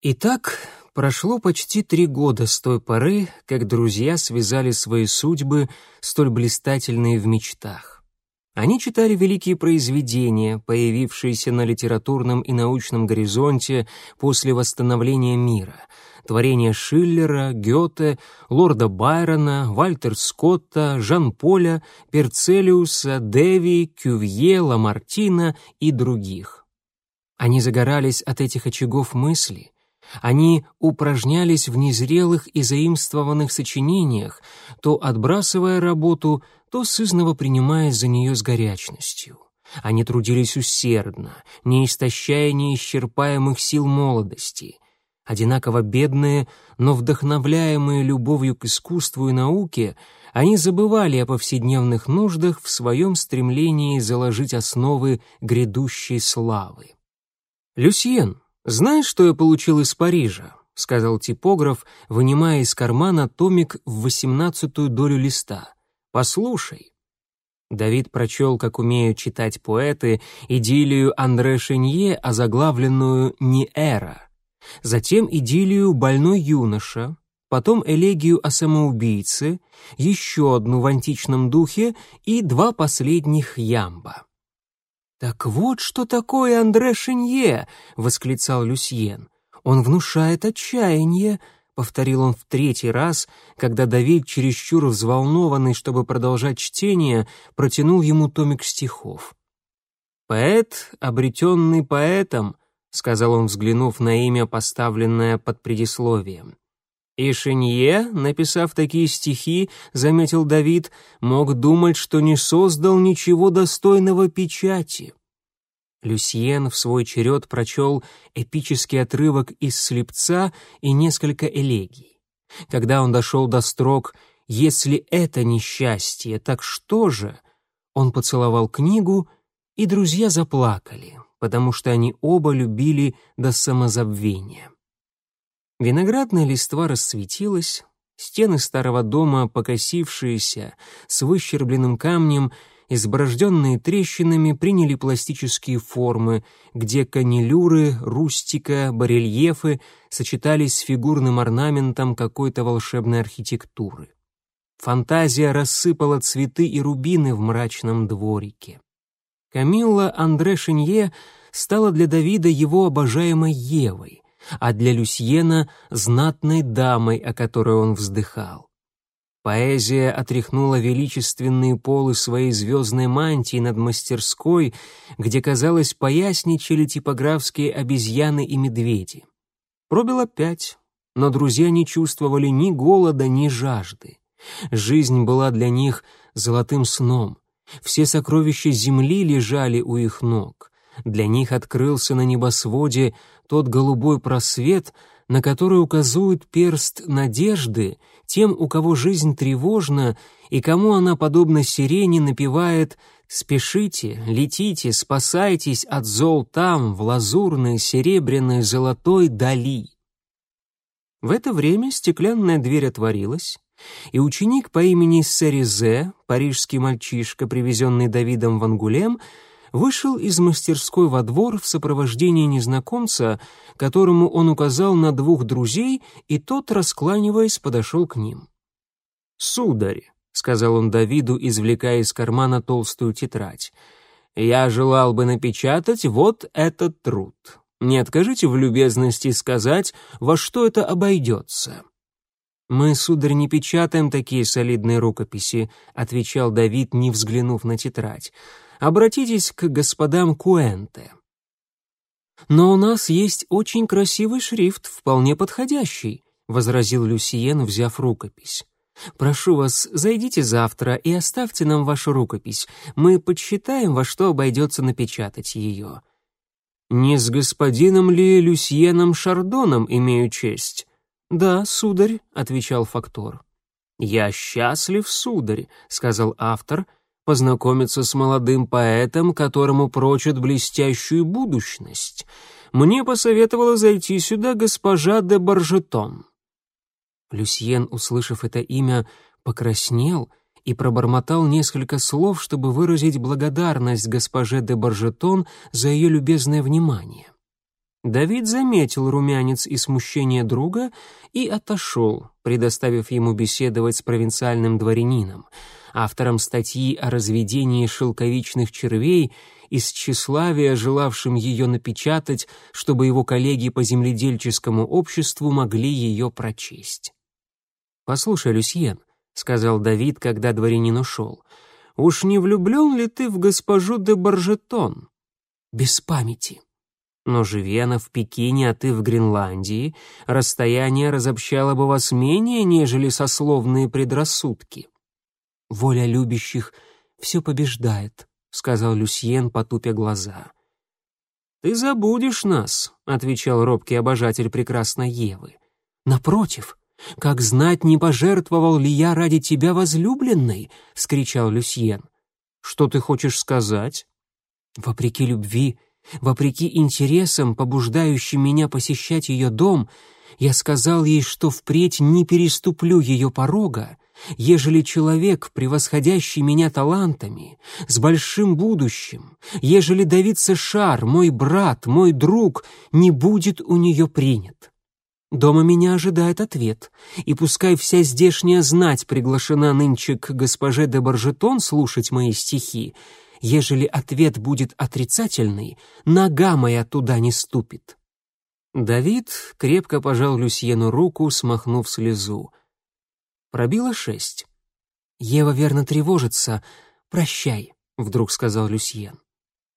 Итак, прошло почти три года с той поры, как друзья связали свои судьбы, столь блистательные в мечтах. Они читали великие произведения, появившиеся на литературном и научном горизонте после восстановления мира, творения Шиллера, Гёте, лорда Байрона, Вальтер Скотта, Жан-Поля, Перцелиуса, Деви, Кювье, Ламартина и других. Они загорались от этих очагов мысли — они упражнялись в незрелых и заимствованных сочинениях, то отбрасывая работу, то сызново принимаясь за нее с горячностью. Они трудились усердно, не истощая неисчерпаемых сил молодости. Одинаково бедные, но вдохновляемые любовью к искусству и науке, они забывали о повседневных нуждах в своем стремлении заложить основы грядущей славы. «Люсьен», «Знаешь, что я получил из Парижа?» — сказал типограф, вынимая из кармана томик в восемнадцатую долю листа. «Послушай». Давид прочел, как умеют читать поэты, идиллию Андре Шенье, озаглавленную «Не эра». Затем идиллию «Больной юноша», потом элегию о самоубийце, еще одну в античном духе и два последних ямба. «Так вот что такое Андре Шинье!» — восклицал Люсьен. «Он внушает отчаяние», — повторил он в третий раз, когда Давид, чересчур взволнованный, чтобы продолжать чтение, протянул ему томик стихов. «Поэт, обретенный поэтом», — сказал он, взглянув на имя, поставленное под предисловием. И Шинье, написав такие стихи, заметил Давид, мог думать, что не создал ничего достойного печати. Люсьен в свой черед прочел эпический отрывок из «Слепца» и несколько элегий. Когда он дошел до строк «Если это несчастье, так что же?» Он поцеловал книгу, и друзья заплакали, потому что они оба любили до самозабвения. Виноградная листва расцветилась, стены старого дома, покосившиеся, с выщербленным камнем, изброжденные трещинами, приняли пластические формы, где канилюры, рустика, барельефы сочетались с фигурным орнаментом какой-то волшебной архитектуры. Фантазия рассыпала цветы и рубины в мрачном дворике. Камилла Андре Шинье стала для Давида его обожаемой Евой — а для Люсьена — знатной дамой, о которой он вздыхал. Поэзия отряхнула величественные полы своей звездной мантии над мастерской, где, казалось, поясничали типографские обезьяны и медведи. Пробило пять, но друзья не чувствовали ни голода, ни жажды. Жизнь была для них золотым сном. Все сокровища земли лежали у их ног. Для них открылся на небосводе тот голубой просвет, на который указывает перст надежды тем, у кого жизнь тревожна и кому она, подобно сирене, напевает «Спешите, летите, спасайтесь от зол там, в лазурной, серебряной, золотой дали». В это время стеклянная дверь отворилась, и ученик по имени Серизе, парижский мальчишка, привезенный Давидом в Ангулем, вышел из мастерской во двор в сопровождении незнакомца, которому он указал на двух друзей, и тот, раскланиваясь, подошел к ним. «Сударь», — сказал он Давиду, извлекая из кармана толстую тетрадь, «я желал бы напечатать вот этот труд. Не откажите в любезности сказать, во что это обойдется». «Мы, сударь, не печатаем такие солидные рукописи», — отвечал Давид, не взглянув на тетрадь обратитесь к господам Куэнте. «Но у нас есть очень красивый шрифт, вполне подходящий», — возразил Люсиен, взяв рукопись. «Прошу вас, зайдите завтра и оставьте нам вашу рукопись. Мы подсчитаем, во что обойдется напечатать ее». «Не с господином ли Люсьеном Шардоном имею честь?» «Да, сударь», — отвечал фактор. «Я счастлив, сударь», — сказал автор, — познакомиться с молодым поэтом, которому прочат блестящую будущность. Мне посоветовала зайти сюда госпожа де Баржетон». Люсьен, услышав это имя, покраснел и пробормотал несколько слов, чтобы выразить благодарность госпоже де Баржетон за ее любезное внимание. Давид заметил румянец и смущение друга и отошел, предоставив ему беседовать с провинциальным дворянином, автором статьи о разведении шелковичных червей из тщеславия, желавшим ее напечатать, чтобы его коллеги по земледельческому обществу могли ее прочесть. «Послушай, Люсьен», — сказал Давид, когда дворянин ушел, — «уж не влюблен ли ты в госпожу де Баржетон?» «Без памяти», но живи она в Пекине, а ты в Гренландии, расстояние разобщало бы вас менее, нежели сословные предрассудки. Воля любящих все побеждает, сказал Люсьен, потупя глаза. Ты забудешь нас, отвечал робкий обожатель прекрасной Евы. Напротив, как знать, не пожертвовал ли я ради тебя возлюбленной, вскричал Люсьен. Что ты хочешь сказать? Вопреки любви, Вопреки интересам, побуждающим меня посещать ее дом, я сказал ей, что впредь не переступлю ее порога, ежели человек, превосходящий меня талантами, с большим будущим, ежели Давид Сешар, мой брат, мой друг, не будет у нее принят. Дома меня ожидает ответ, и пускай вся здешняя знать приглашена нынче к госпоже де Баржетон слушать мои стихи, Ежели ответ будет отрицательный, нога моя туда не ступит». Давид крепко пожал Люсьену руку, смахнув слезу. Пробило шесть. «Ева верно тревожится. Прощай», — вдруг сказал Люсьен.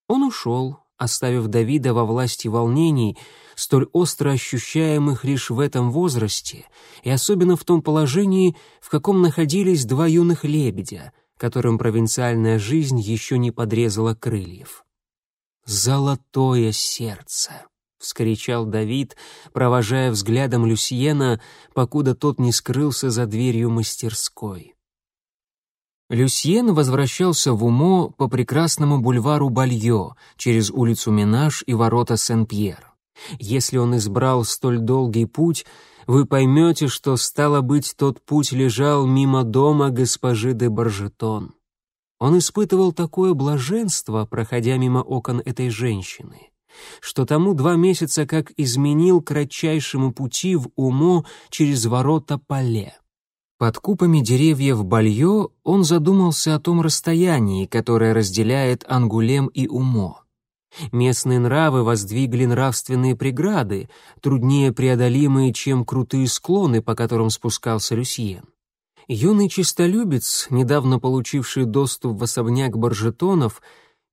Он ушел, оставив Давида во власти волнений, столь остро ощущаемых лишь в этом возрасте, и особенно в том положении, в каком находились два юных лебедя, которым провинциальная жизнь еще не подрезала крыльев. «Золотое сердце!» — вскричал Давид, провожая взглядом Люсьена, покуда тот не скрылся за дверью мастерской. Люсьен возвращался в Умо по прекрасному бульвару Бальё, через улицу Минаж и ворота Сен-Пьер. Если он избрал столь долгий путь, вы поймете, что, стало быть, тот путь лежал мимо дома госпожи де Баржетон. Он испытывал такое блаженство, проходя мимо окон этой женщины, что тому два месяца как изменил кратчайшему пути в умо через ворота Пале. Под купами деревьев Бальё он задумался о том расстоянии, которое разделяет Ангулем и Умо. Местные нравы воздвигли нравственные преграды, труднее преодолимые, чем крутые склоны, по которым спускался Люсьен. Юный чистолюбец, недавно получивший доступ в особняк Баржетонов,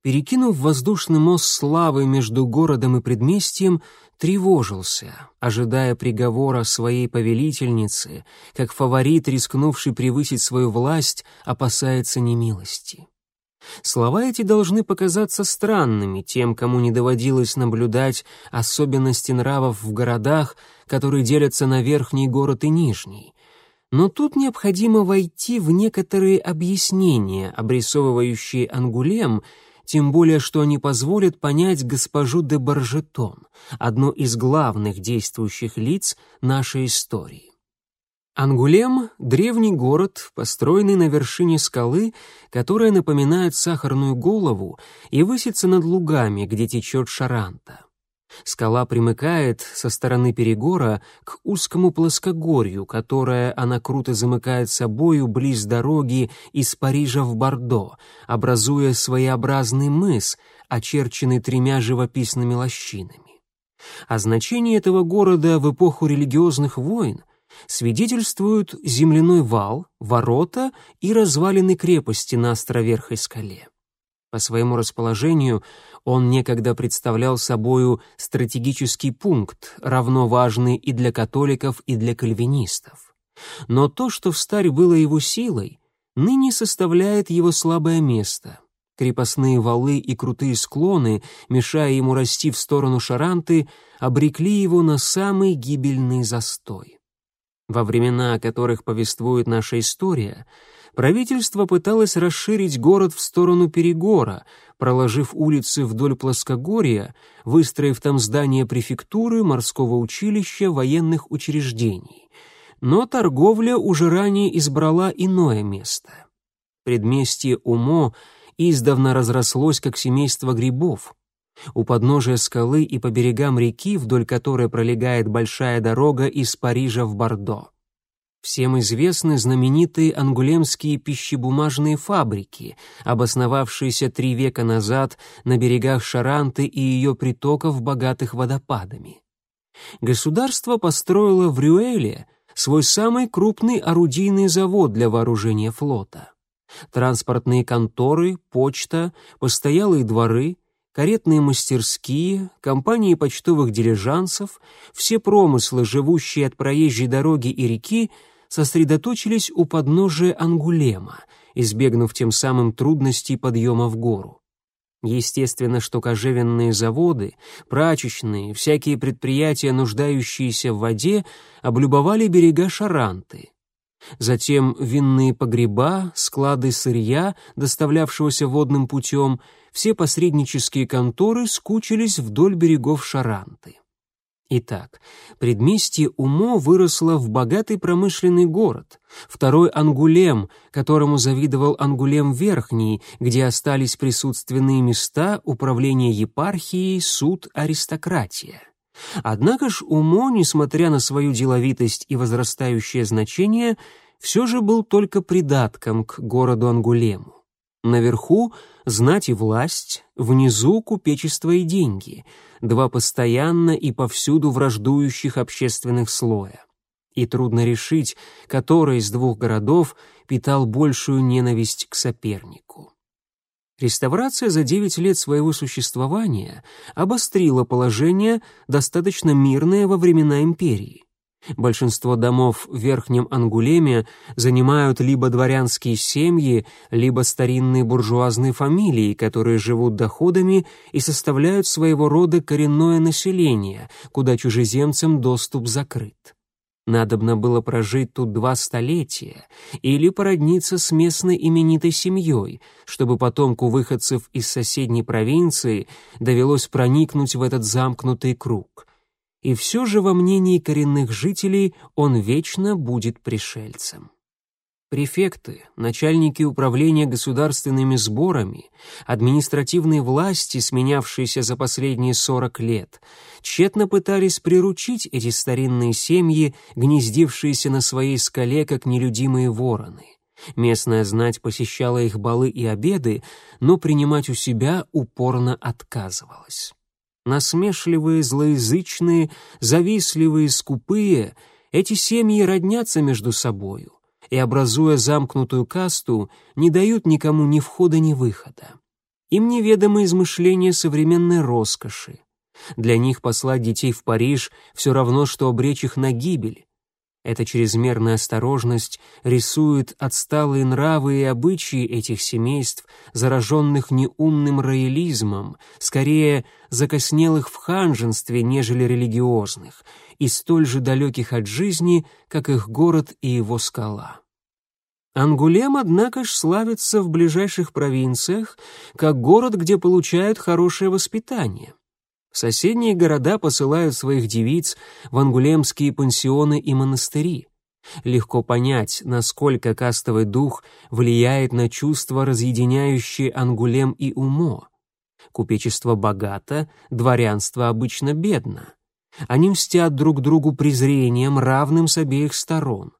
перекинув воздушный мост славы между городом и предместьем, тревожился, ожидая приговора своей повелительницы, как фаворит, рискнувший превысить свою власть, опасается немилости. Слова эти должны показаться странными тем, кому не доводилось наблюдать особенности нравов в городах, которые делятся на верхний город и нижний. Но тут необходимо войти в некоторые объяснения, обрисовывающие Ангулем, тем более что они позволят понять госпожу де Баржетон, одно из главных действующих лиц нашей истории. Ангулем — древний город, построенный на вершине скалы, которая напоминает сахарную голову и высится над лугами, где течет Шаранта. Скала примыкает со стороны перегора к узкому плоскогорью, которое она круто замыкает собою близ дороги из Парижа в Бордо, образуя своеобразный мыс, очерченный тремя живописными лощинами. О значении этого города в эпоху религиозных войн свидетельствуют земляной вал, ворота и развалины крепости на островерхой скале. По своему расположению он некогда представлял собою стратегический пункт, равно важный и для католиков, и для кальвинистов. Но то, что встарь было его силой, ныне составляет его слабое место. Крепостные валы и крутые склоны, мешая ему расти в сторону Шаранты, обрекли его на самый гибельный застой. Во времена, о которых повествует наша история, правительство пыталось расширить город в сторону Перегора, проложив улицы вдоль плоскогорья, выстроив там здания префектуры, морского училища, военных учреждений. Но торговля уже ранее избрала иное место. Предместье Умо издавна разрослось как семейство грибов. У подножия скалы и по берегам реки, вдоль которой пролегает большая дорога из Парижа в Бордо. Всем известны знаменитые ангулемские пищебумажные фабрики, обосновавшиеся три века назад на берегах Шаранты и ее притоков, богатых водопадами. Государство построило в Рюэле свой самый крупный орудийный завод для вооружения флота. Транспортные конторы, почта, постоялые дворы, каретные мастерские, компании почтовых дилижансов, все промыслы, живущие от проезжей дороги и реки, сосредоточились у подножия Ангулема, избегнув тем самым трудностей подъема в гору. Естественно, что кожевенные заводы, прачечные, всякие предприятия, нуждающиеся в воде, облюбовали берега Шаранты. Затем винные погреба, склады сырья, доставлявшегося водным путем, все посреднические конторы скучились вдоль берегов Шаранты. Итак, предместье Умо выросло в богатый промышленный город, второй Ангулем, которому завидовал Ангулем Верхний, где остались присутственные места управления епархией, суд, аристократия. Однако ж Умо, несмотря на свою деловитость и возрастающее значение, все же был только придатком к городу Ангулему. Наверху — знать и власть, внизу — купечество и деньги, два постоянно и повсюду враждующих общественных слоя. И трудно решить, который из двух городов питал большую ненависть к сопернику. Реставрация за девять лет своего существования обострила положение, достаточно мирное во времена империи. Большинство домов в Верхнем Ангулеме занимают либо дворянские семьи, либо старинные буржуазные фамилии, которые живут доходами и составляют своего рода коренное население, куда чужеземцам доступ закрыт. Надобно было прожить тут два столетия или породниться с местной именитой семьей, чтобы потомку выходцев из соседней провинции довелось проникнуть в этот замкнутый круг — и все же во мнении коренных жителей он вечно будет пришельцем. Префекты, начальники управления государственными сборами, административные власти, сменявшиеся за последние 40 лет, тщетно пытались приручить эти старинные семьи, гнездившиеся на своей скале, как нелюдимые вороны. Местная знать посещала их балы и обеды, но принимать у себя упорно отказывалась насмешливые, злоязычные, завистливые, скупые, эти семьи роднятся между собою и, образуя замкнутую касту, не дают никому ни входа, ни выхода. Им неведомы измышления современной роскоши. Для них послать детей в Париж все равно, что обречь их на гибель. Эта чрезмерная осторожность рисует отсталые нравы и обычаи этих семейств, зараженных неумным роялизмом, скорее закоснелых в ханженстве, нежели религиозных, и столь же далеких от жизни, как их город и его скала. Ангулем, однако ж, славится в ближайших провинциях как город, где получают хорошее воспитание. Соседние города посылают своих девиц в ангулемские пансионы и монастыри. Легко понять, насколько кастовый дух влияет на чувства, разъединяющие Ангулем и Умо. Купечество богато, дворянство обычно бедно. Они мстят друг другу презрением, равным с обеих сторон.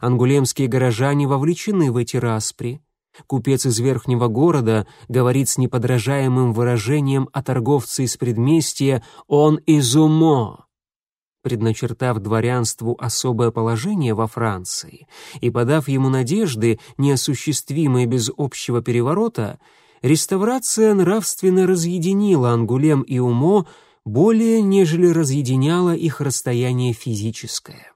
Ангулемские горожане вовлечены в эти распри. Купец из верхнего города говорит с неподражаемым выражением о торговце из предместья «он из умо». Предначертав дворянству особое положение во Франции и подав ему надежды, неосуществимые без общего переворота, реставрация нравственно разъединила Ангулем и Умо более, нежели разъединяла их расстояние физическое.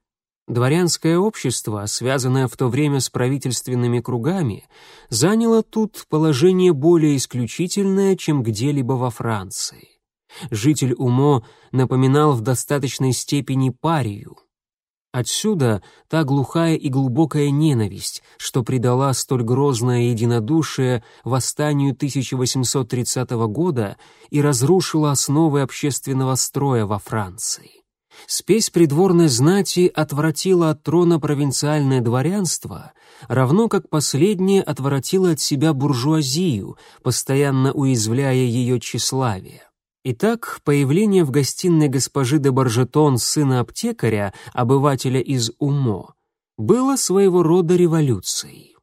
Дворянское общество, связанное в то время с правительственными кругами, заняло тут положение более исключительное, чем где-либо во Франции. Житель Умо напоминал в достаточной степени парию. Отсюда та глухая и глубокая ненависть, что придала столь грозное единодушие восстанию 1830 года и разрушила основы общественного строя во Франции. Спесь придворной знати отвратила от трона провинциальное дворянство, равно как последнее отвратило от себя буржуазию, постоянно уязвляя ее тщеславие. Итак, появление в гостиной госпожи де Баржетон сына аптекаря, обывателя из Умо, было своего рода революцией.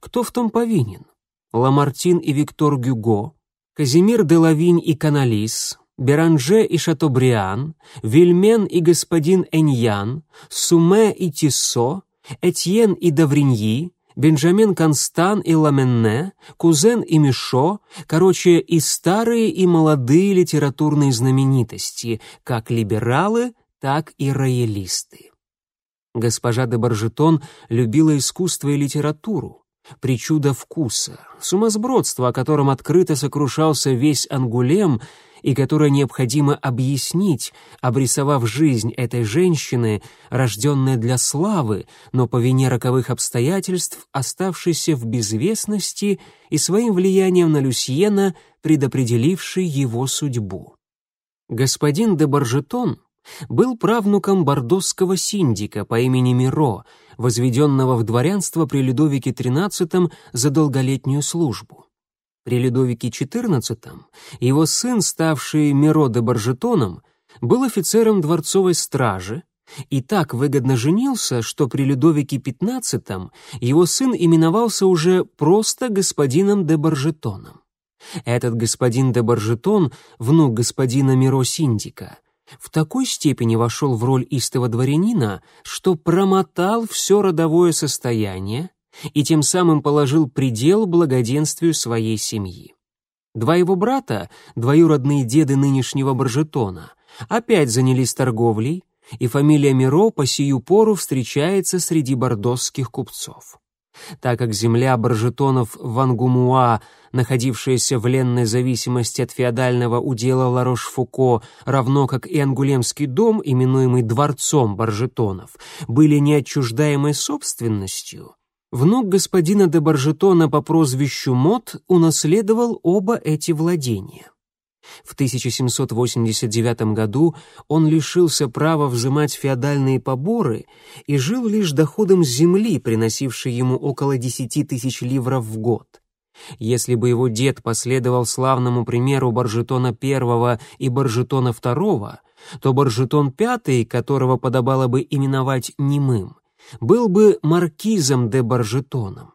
Кто в том повинен? Ламартин и Виктор Гюго, Казимир де Лавинь и Каналис, Беранже и Шатобриан, Вильмен и господин Эньян, Суме и Тиссо, Этьен и Давриньи, Бенджамин Констан и Ламенне, Кузен и Мишо, короче, и старые, и молодые литературные знаменитости, как либералы, так и роялисты. Госпожа де Баржетон любила искусство и литературу, причуда вкуса, сумасбродство, о котором открыто сокрушался весь Ангулем и которое необходимо объяснить, обрисовав жизнь этой женщины, рожденной для славы, но по вине роковых обстоятельств, оставшейся в безвестности и своим влиянием на Люсьена, предопределившей его судьбу. Господин де Баржетон был правнуком бордосского синдика по имени Миро, возведенного в дворянство при Людовике XIII за долголетнюю службу. При Людовике XIV его сын, ставший Миро де Баржетоном, был офицером дворцовой стражи и так выгодно женился, что при Людовике XV его сын именовался уже просто господином де Баржетоном. Этот господин де Баржетон, внук господина Миро Синдика, в такой степени вошел в роль истого дворянина, что промотал все родовое состояние и тем самым положил предел благоденствию своей семьи. Два его брата, двоюродные деды нынешнего Баржетона, опять занялись торговлей, и фамилия Миро по сию пору встречается среди бордосских купцов. Так как земля Баржетонов в Ангумуа, находившаяся в ленной зависимости от феодального удела Ларош-Фуко, равно как и Ангулемский дом, именуемый дворцом Баржетонов, были неотчуждаемой собственностью, внук господина де Баржетона по прозвищу Мот унаследовал оба эти владения. В 1789 году он лишился права взимать феодальные поборы и жил лишь доходом земли, приносившей ему около 10 тысяч ливров в год. Если бы его дед последовал славному примеру Баржетона I и Баржетона II, то Баржетон V, которого подобало бы именовать немым, был бы маркизом де Баржетоном.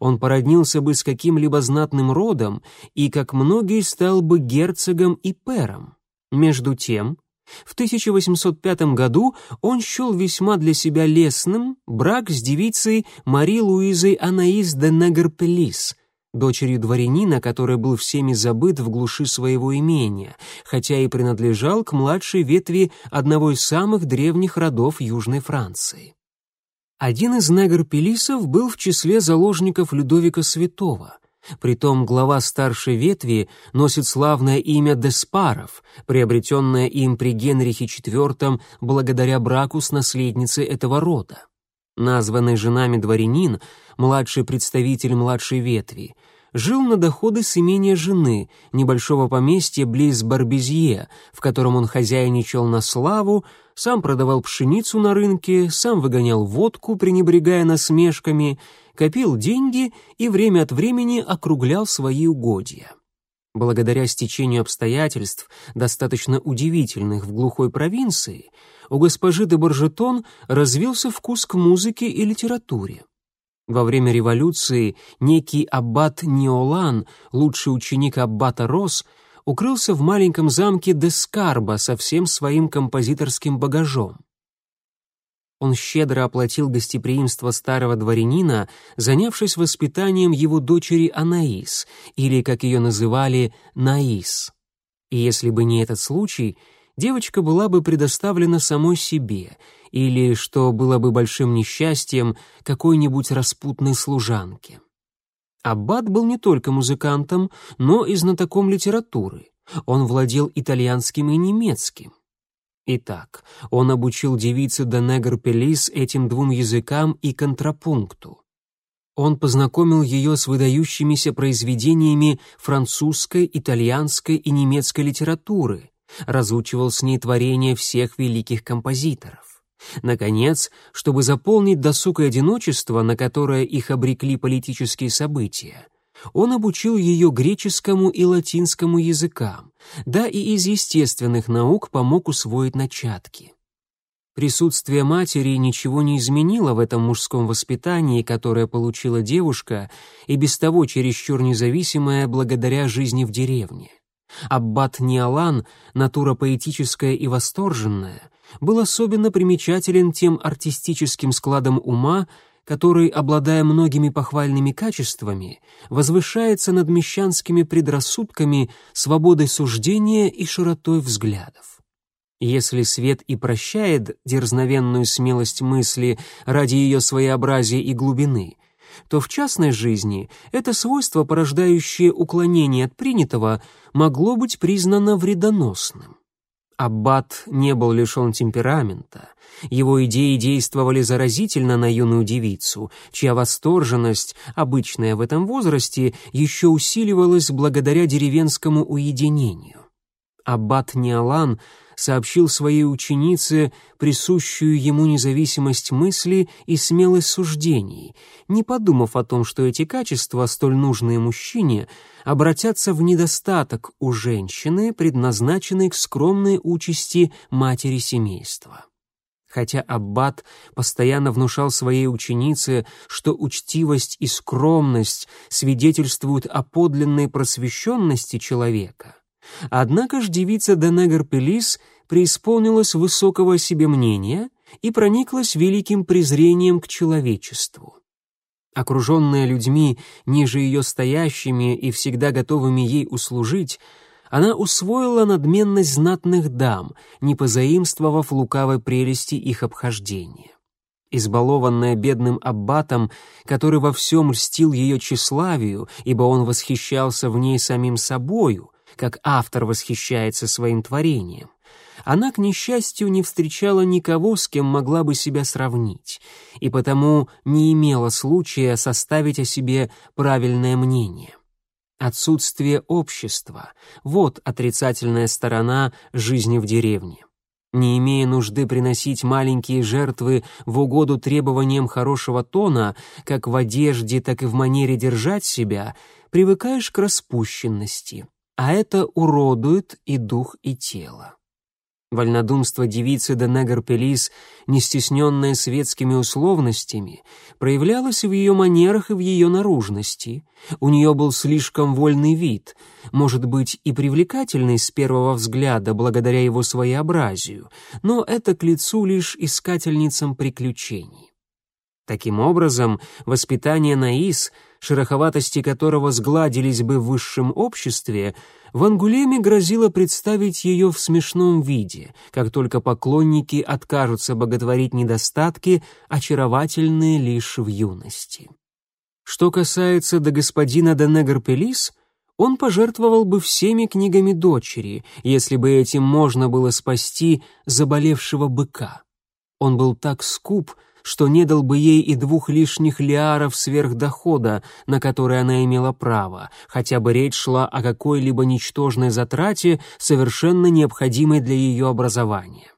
Он породнился бы с каким-либо знатным родом и, как многие, стал бы герцогом и пером. Между тем, в 1805 году он счел весьма для себя лестным брак с девицей Мари Луизой Анаис де Негерпелис, дочерью дворянина, который был всеми забыт в глуши своего имения, хотя и принадлежал к младшей ветви одного из самых древних родов Южной Франции. Один из негр-пелисов был в числе заложников Людовика Святого. Притом глава старшей ветви носит славное имя Деспаров, приобретенное им при Генрихе IV благодаря браку с наследницей этого рода. Названный женами дворянин, младший представитель младшей ветви, жил на доходы с имения жены, небольшого поместья близ Барбезье, в котором он хозяйничал на славу, сам продавал пшеницу на рынке, сам выгонял водку, пренебрегая насмешками, копил деньги и время от времени округлял свои угодья. Благодаря стечению обстоятельств, достаточно удивительных в глухой провинции, у госпожи де Боржетон развился вкус к музыке и литературе. Во время революции некий аббат Неолан, лучший ученик аббата Рос, укрылся в маленьком замке Дескарба со всем своим композиторским багажом. Он щедро оплатил гостеприимство старого дворянина, занявшись воспитанием его дочери Анаис, или, как ее называли, Наис. И если бы не этот случай, девочка была бы предоставлена самой себе, или, что было бы большим несчастьем, какой-нибудь распутной служанке. Аббат был не только музыкантом, но и знатоком литературы. Он владел итальянским и немецким. Итак, он обучил девице Денегр Пелис этим двум языкам и контрапункту. Он познакомил ее с выдающимися произведениями французской, итальянской и немецкой литературы, разучивал с ней творения всех великих композиторов. Наконец, чтобы заполнить досуг и одиночество, на которое их обрекли политические события, он обучил ее греческому и латинскому языкам, да и из естественных наук помог усвоить начатки. Присутствие матери ничего не изменило в этом мужском воспитании, которое получила девушка, и без того чересчур независимая благодаря жизни в деревне. Аббат Ниалан, натура поэтическая и восторженная, был особенно примечателен тем артистическим складом ума, который, обладая многими похвальными качествами, возвышается над мещанскими предрассудками, свободой суждения и широтой взглядов. Если свет и прощает дерзновенную смелость мысли ради ее своеобразия и глубины, то в частной жизни это свойство, порождающее уклонение от принятого, могло быть признано вредоносным. Аббат не был лишен темперамента. Его идеи действовали заразительно на юную девицу, чья восторженность, обычная в этом возрасте, еще усиливалась благодаря деревенскому уединению. Аббат Ниалан сообщил своей ученице присущую ему независимость мысли и смелость суждений, не подумав о том, что эти качества, столь нужные мужчине, обратятся в недостаток у женщины, предназначенной к скромной участи матери семейства. Хотя Аббат постоянно внушал своей ученице, что учтивость и скромность свидетельствуют о подлинной просвещенности человека, Однако ж девица Денегер Пелис преисполнилась высокого себе мнения и прониклась великим презрением к человечеству. Окруженная людьми, ниже ее стоящими и всегда готовыми ей услужить, она усвоила надменность знатных дам, не позаимствовав лукавой прелести их обхождения. Избалованная бедным аббатом, который во всем льстил ее тщеславию, ибо он восхищался в ней самим собою, как автор восхищается своим творением. Она, к несчастью, не встречала никого, с кем могла бы себя сравнить, и потому не имела случая составить о себе правильное мнение. Отсутствие общества — вот отрицательная сторона жизни в деревне. Не имея нужды приносить маленькие жертвы в угоду требованиям хорошего тона, как в одежде, так и в манере держать себя, привыкаешь к распущенности, а это уродует и дух, и тело. Вольнодумство девицы Денегар Пелис, не стесненное светскими условностями, проявлялось в ее манерах и в ее наружности. У нее был слишком вольный вид, может быть, и привлекательный с первого взгляда благодаря его своеобразию, но это к лицу лишь искательницам приключений. Таким образом, воспитание Наис — шероховатости которого сгладились бы в высшем обществе, в Ангулеме грозило представить ее в смешном виде, как только поклонники откажутся боготворить недостатки, очаровательные лишь в юности. Что касается до господина Денегр Пелис, он пожертвовал бы всеми книгами дочери, если бы этим можно было спасти заболевшего быка. Он был так скуп, что не дал бы ей и двух лишних лиаров сверхдохода, на которые она имела право, хотя бы речь шла о какой-либо ничтожной затрате, совершенно необходимой для ее образования.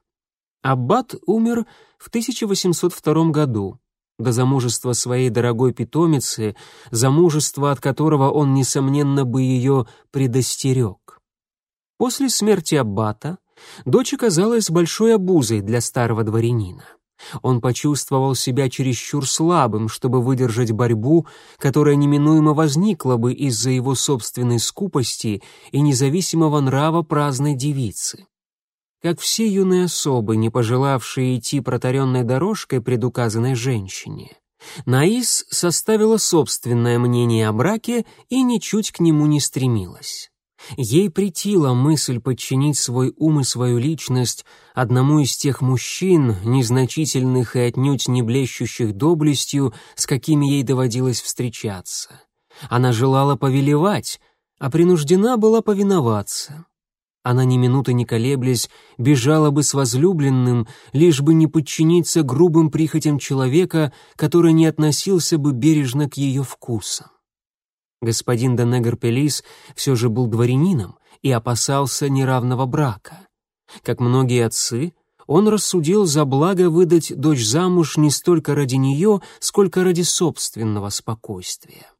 Аббат умер в 1802 году. До замужества своей дорогой питомицы, замужества от которого он, несомненно, бы ее предостерег. После смерти Аббата дочь оказалась большой обузой для старого дворянина. Он почувствовал себя чересчур слабым, чтобы выдержать борьбу, которая неминуемо возникла бы из-за его собственной скупости и независимого нрава праздной девицы. Как все юные особы, не пожелавшие идти протаренной дорожкой предуказанной женщине, Наис составила собственное мнение о браке и ничуть к нему не стремилась. Ей притила мысль подчинить свой ум и свою личность одному из тех мужчин, незначительных и отнюдь не блещущих доблестью, с какими ей доводилось встречаться. Она желала повелевать, а принуждена была повиноваться. Она ни минуты не колеблясь бежала бы с возлюбленным, лишь бы не подчиниться грубым прихотям человека, который не относился бы бережно к ее вкусам. Господин Денегр Пелис все же был дворянином и опасался неравного брака. Как многие отцы, он рассудил за благо выдать дочь замуж не столько ради нее, сколько ради собственного спокойствия.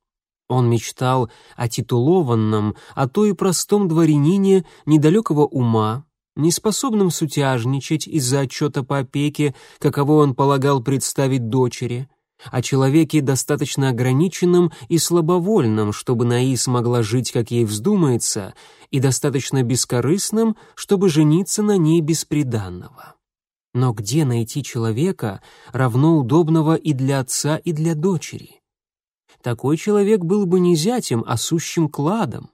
Он мечтал о титулованном, а то и простом дворянине недалекого ума, неспособном сутяжничать из-за отчета по опеке, каково он полагал представить дочери, о человеке достаточно ограниченном и слабовольном, чтобы Наис могла жить, как ей вздумается, и достаточно бескорыстным, чтобы жениться на ней бесприданного. Но где найти человека, равно удобного и для отца, и для дочери? Такой человек был бы не зятем, а сущим кладом.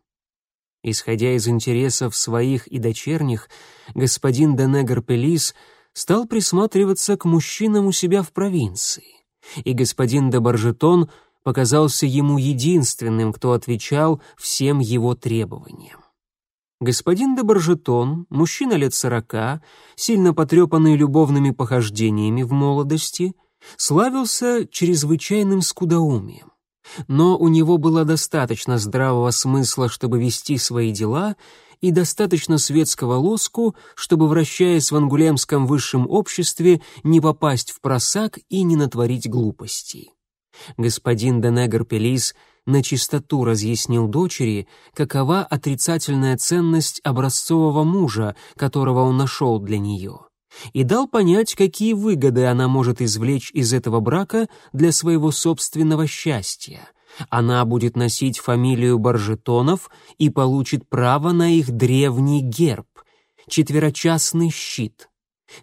Исходя из интересов своих и дочерних, господин Денегр Пелис стал присматриваться к мужчинам у себя в провинции, и господин де Баржетон показался ему единственным, кто отвечал всем его требованиям. Господин де Баржетон, мужчина лет сорока, сильно потрепанный любовными похождениями в молодости, славился чрезвычайным скудоумием но у него было достаточно здравого смысла, чтобы вести свои дела, и достаточно светского лоску, чтобы, вращаясь в ангулемском высшем обществе, не попасть в просак и не натворить глупостей. Господин Денегр Пелис на чистоту разъяснил дочери, какова отрицательная ценность образцового мужа, которого он нашел для нее и дал понять, какие выгоды она может извлечь из этого брака для своего собственного счастья. Она будет носить фамилию Баржетонов и получит право на их древний герб — четверочастный щит.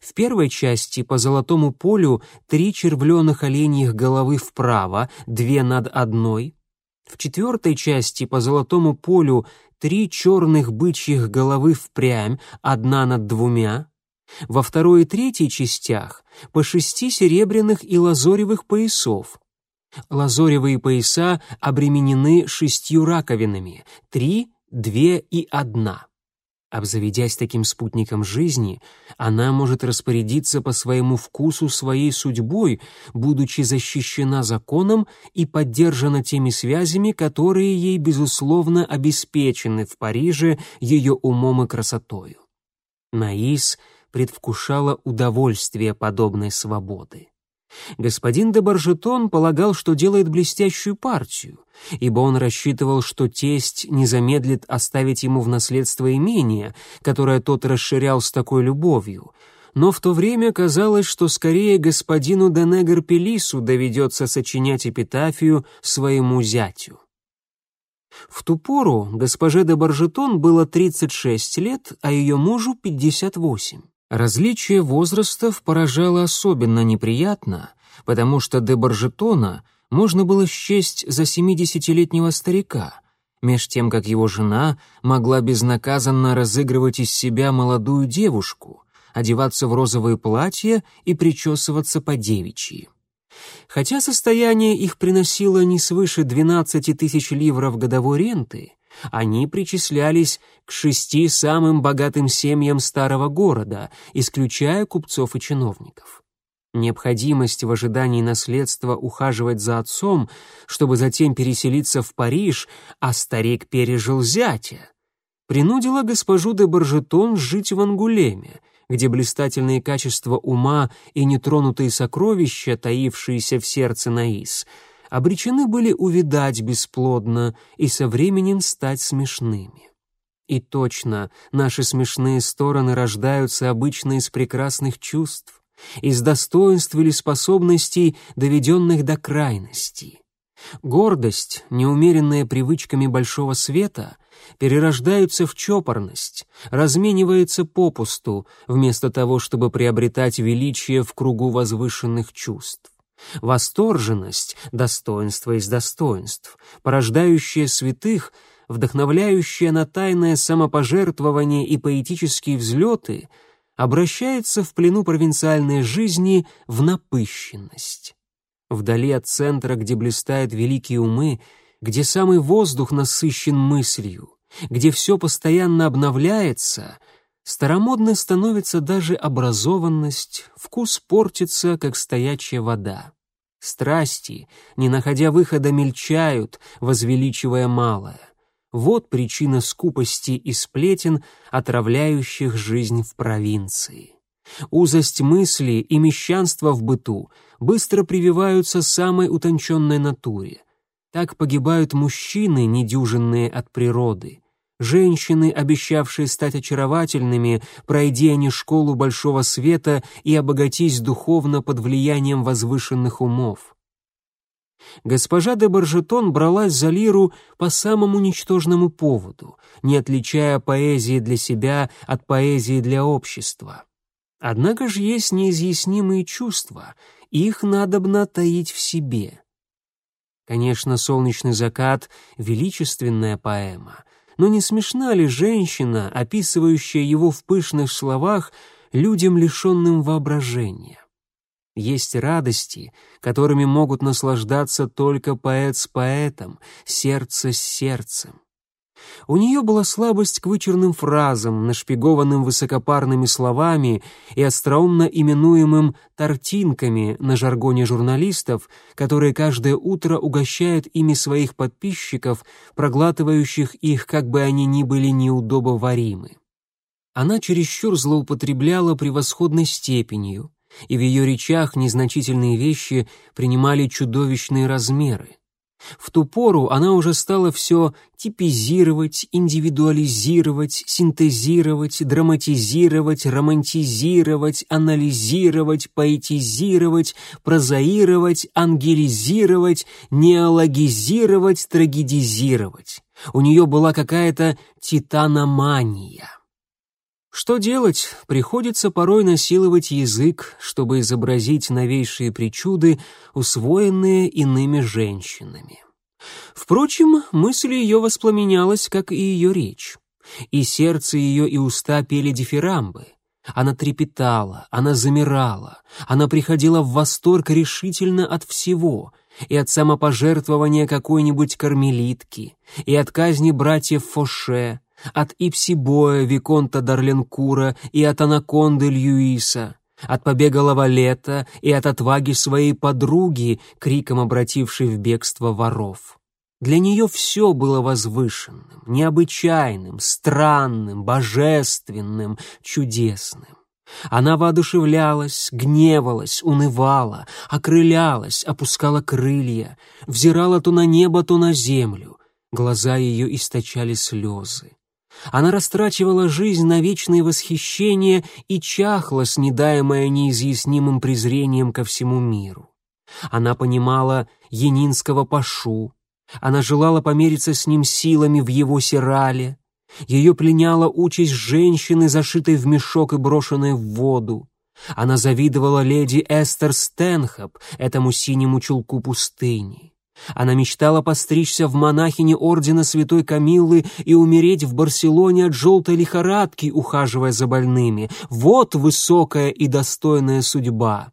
В первой части по золотому полю три червленых оленьих головы вправо, две над одной. В четвертой части по золотому полю три черных бычьих головы впрямь, одна над двумя. Во второй и третьей частях по шести серебряных и лазоревых поясов. Лазоревые пояса обременены шестью раковинами, три, две и одна. Обзаведясь таким спутником жизни, она может распорядиться по своему вкусу своей судьбой, будучи защищена законом и поддержана теми связями, которые ей, безусловно, обеспечены в Париже ее умом и красотою. Наис — предвкушала удовольствие подобной свободы. Господин де Баржетон полагал, что делает блестящую партию, ибо он рассчитывал, что тесть не замедлит оставить ему в наследство имение, которое тот расширял с такой любовью, но в то время казалось, что скорее господину Денегр Пелису доведется сочинять эпитафию своему зятю. В ту пору госпоже де Баржетон было 36 лет, а ее мужу 58. Различие возрастов поражало особенно неприятно, потому что де Баржетона можно было счесть за семидесятилетнего старика, меж тем, как его жена могла безнаказанно разыгрывать из себя молодую девушку, одеваться в розовые платья и причесываться по девичьи. Хотя состояние их приносило не свыше 12 тысяч ливров годовой ренты, они причислялись к шести самым богатым семьям старого города, исключая купцов и чиновников. Необходимость в ожидании наследства ухаживать за отцом, чтобы затем переселиться в Париж, а старик пережил зятя, принудила госпожу де Баржетон жить в Ангулеме, где блистательные качества ума и нетронутые сокровища, таившиеся в сердце Наис — обречены были увидать бесплодно и со временем стать смешными. И точно, наши смешные стороны рождаются обычно из прекрасных чувств, из достоинств или способностей, доведенных до крайности. Гордость, неумеренная привычками большого света, перерождаются в чопорность, разменивается попусту, вместо того, чтобы приобретать величие в кругу возвышенных чувств. Восторженность — достоинство из достоинств, порождающая святых, вдохновляющая на тайное самопожертвование и поэтические взлеты, обращается в плену провинциальной жизни в напыщенность. Вдали от центра, где блистают великие умы, где самый воздух насыщен мыслью, где все постоянно обновляется — Старомодной становится даже образованность, вкус портится, как стоячая вода. Страсти, не находя выхода, мельчают, возвеличивая малое. Вот причина скупости и сплетен, отравляющих жизнь в провинции. Узость мысли и мещанство в быту быстро прививаются самой утонченной натуре. Так погибают мужчины, недюжинные от природы, женщины, обещавшие стать очаровательными, пройдя они школу большого света и обогатись духовно под влиянием возвышенных умов. Госпожа де Баржетон бралась за лиру по самому ничтожному поводу, не отличая поэзии для себя от поэзии для общества. Однако же есть неизъяснимые чувства, их надобно таить в себе. Конечно, «Солнечный закат» — величественная поэма, но не смешна ли женщина, описывающая его в пышных словах людям, лишенным воображения? Есть радости, которыми могут наслаждаться только поэт с поэтом, сердце с сердцем. У нее была слабость к вычурным фразам, нашпигованным высокопарными словами и остроумно именуемым «тортинками» на жаргоне журналистов, которые каждое утро угощают ими своих подписчиков, проглатывающих их, как бы они ни были неудобоваримы. Она чересчур злоупотребляла превосходной степенью, и в ее речах незначительные вещи принимали чудовищные размеры. В ту пору она уже стала все типизировать, индивидуализировать, синтезировать, драматизировать, романтизировать, анализировать, поэтизировать, прозаировать, ангелизировать, неологизировать, трагедизировать. У нее была какая-то титаномания. Что делать? Приходится порой насиловать язык, чтобы изобразить новейшие причуды, усвоенные иными женщинами. Впрочем, мысль ее воспламенялась, как и ее речь. И сердце ее и уста пели дифирамбы. Она трепетала, она замирала, она приходила в восторг решительно от всего, и от самопожертвования какой-нибудь кармелитки, и от казни братьев Фоше, от Ипсибоя Виконта Дарленкура и от Анаконды Льюиса, от побега Лавалета и от отваги своей подруги, криком обратившей в бегство воров. Для нее все было возвышенным, необычайным, странным, божественным, чудесным. Она воодушевлялась, гневалась, унывала, окрылялась, опускала крылья, взирала то на небо, то на землю. Глаза ее источали слезы. Она растрачивала жизнь на вечные восхищения и чахла, снедаемая неизъяснимым презрением ко всему миру. Она понимала Янинского Пашу, она желала помериться с ним силами в его сирале, ее пленяла участь женщины, зашитой в мешок и брошенной в воду. Она завидовала леди Эстер Стенхоп, этому синему чулку пустыни. Она мечтала постричься в монахине ордена святой Камиллы и умереть в Барселоне от желтой лихорадки, ухаживая за больными. Вот высокая и достойная судьба.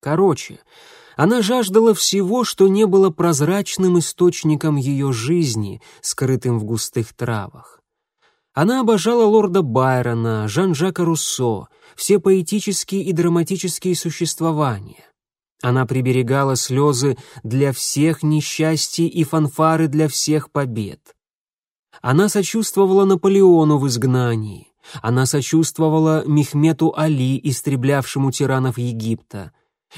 Короче, она жаждала всего, что не было прозрачным источником ее жизни, скрытым в густых травах. Она обожала лорда Байрона, Жан-Жака Руссо, все поэтические и драматические существования. Она приберегала слезы для всех несчастий и фанфары для всех побед. Она сочувствовала Наполеону в изгнании. Она сочувствовала Мехмету Али, истреблявшему тиранов Египта.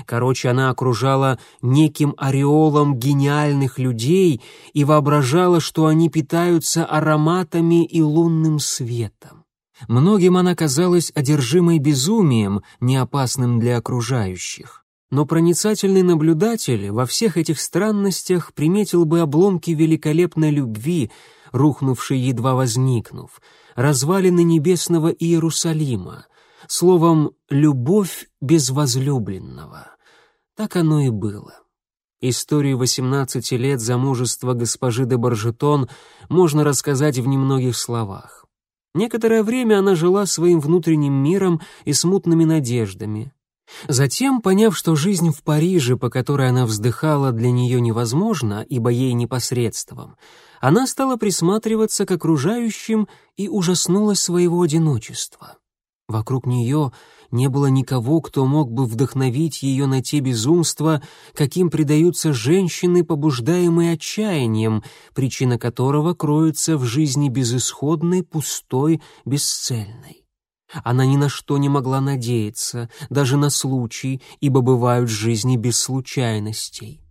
Короче, она окружала неким ореолом гениальных людей и воображала, что они питаются ароматами и лунным светом. Многим она казалась одержимой безумием, не опасным для окружающих но проницательный наблюдатель во всех этих странностях приметил бы обломки великолепной любви, рухнувшей едва возникнув, развалины небесного Иерусалима, словом, любовь без возлюбленного. Так оно и было. Историю 18 лет замужества госпожи де Баржетон можно рассказать в немногих словах. Некоторое время она жила своим внутренним миром и смутными надеждами, Затем, поняв, что жизнь в Париже, по которой она вздыхала, для нее невозможна, ибо ей непосредством, она стала присматриваться к окружающим и ужаснулась своего одиночества. Вокруг нее не было никого, кто мог бы вдохновить ее на те безумства, каким предаются женщины, побуждаемые отчаянием, причина которого кроется в жизни безысходной, пустой, бесцельной. Она ни на что не могла надеяться, даже на случай, ибо бывают в жизни без случайностей.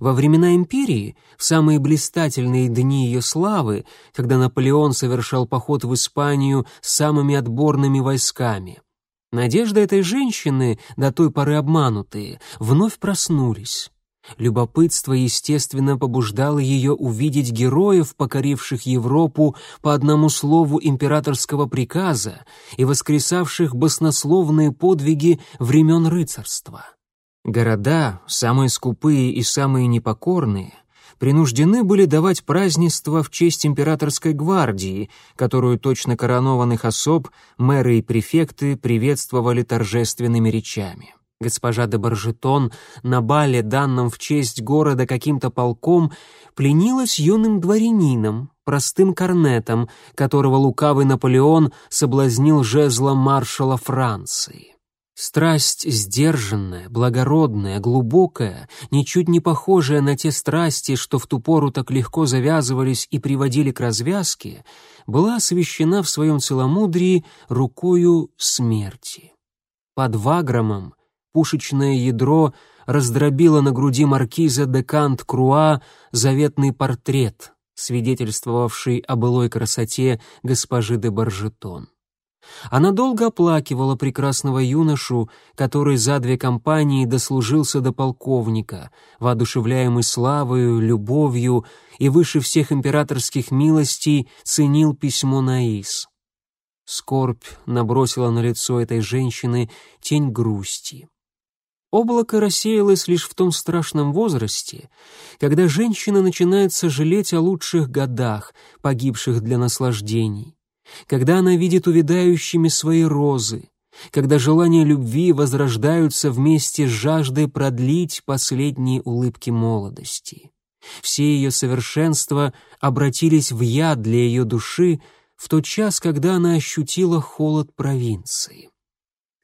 Во времена империи, в самые блистательные дни ее славы, когда Наполеон совершал поход в Испанию с самыми отборными войсками, надежды этой женщины, до той поры обманутые, вновь проснулись. Любопытство, естественно, побуждало ее увидеть героев, покоривших Европу по одному слову императорского приказа и воскресавших баснословные подвиги времен рыцарства. Города, самые скупые и самые непокорные, принуждены были давать празднества в честь императорской гвардии, которую точно коронованных особ мэры и префекты приветствовали торжественными речами. Госпожа де Баржетон на бале, данном в честь города каким-то полком, пленилась юным дворянином, простым корнетом, которого лукавый Наполеон соблазнил жезлом маршала Франции. Страсть сдержанная, благородная, глубокая, ничуть не похожая на те страсти, что в ту пору так легко завязывались и приводили к развязке, была освящена в своем целомудрии рукою смерти. Под Ваграмом пушечное ядро раздробило на груди маркиза де Кант-Круа заветный портрет, свидетельствовавший о былой красоте госпожи де Баржетон. Она долго оплакивала прекрасного юношу, который за две компании дослужился до полковника, воодушевляемый славою, любовью и выше всех императорских милостей ценил письмо Наис. Скорбь набросила на лицо этой женщины тень грусти. Облако рассеялось лишь в том страшном возрасте, когда женщина начинает сожалеть о лучших годах, погибших для наслаждений, когда она видит увядающими свои розы, когда желания любви возрождаются вместе с жаждой продлить последние улыбки молодости. Все ее совершенства обратились в яд для ее души в тот час, когда она ощутила холод провинции.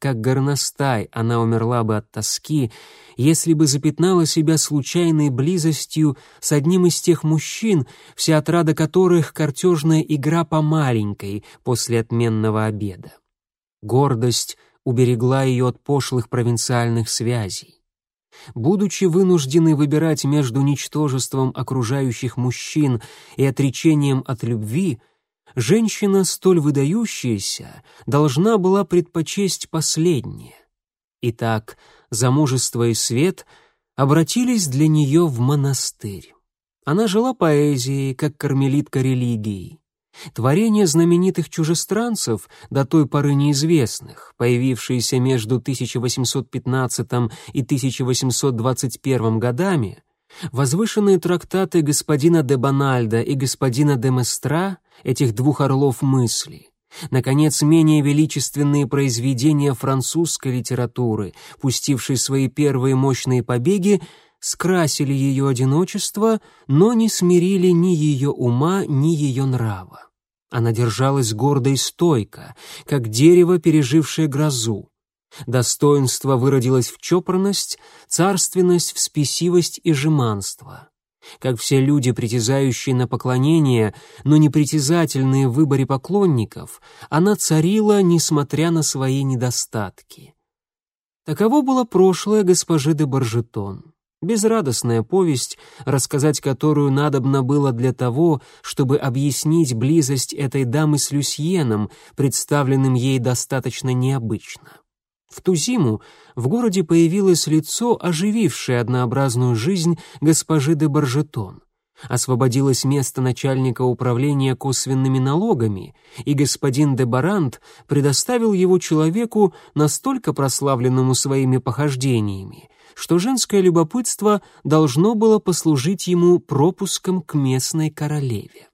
Как горностай она умерла бы от тоски, если бы запятнала себя случайной близостью с одним из тех мужчин, вся отрада которых — картежная игра по маленькой после отменного обеда. Гордость уберегла ее от пошлых провинциальных связей. Будучи вынуждены выбирать между ничтожеством окружающих мужчин и отречением от любви — женщина, столь выдающаяся, должна была предпочесть последнее. Итак, замужество и свет обратились для нее в монастырь. Она жила поэзией, как кармелитка религии. Творения знаменитых чужестранцев, до той поры неизвестных, появившиеся между 1815 и 1821 годами, Возвышенные трактаты господина де Банальда и господина де Местра, этих двух орлов мысли, наконец, менее величественные произведения французской литературы, пустившие свои первые мощные побеги, скрасили ее одиночество, но не смирили ни ее ума, ни ее нрава. Она держалась гордо и стойко, как дерево, пережившее грозу. Достоинство выродилось в чопорность, царственность в спесивость и жеманство. Как все люди, притязающие на поклонение, но не притязательные в выборе поклонников, она царила, несмотря на свои недостатки. Таково было прошлое госпожи де Баржетон. Безрадостная повесть, рассказать которую надобно было для того, чтобы объяснить близость этой дамы с Люсьеном, представленным ей достаточно необычно. В ту зиму в городе появилось лицо, оживившее однообразную жизнь госпожи де Баржетон. Освободилось место начальника управления косвенными налогами, и господин де Барант предоставил его человеку, настолько прославленному своими похождениями, что женское любопытство должно было послужить ему пропуском к местной королеве.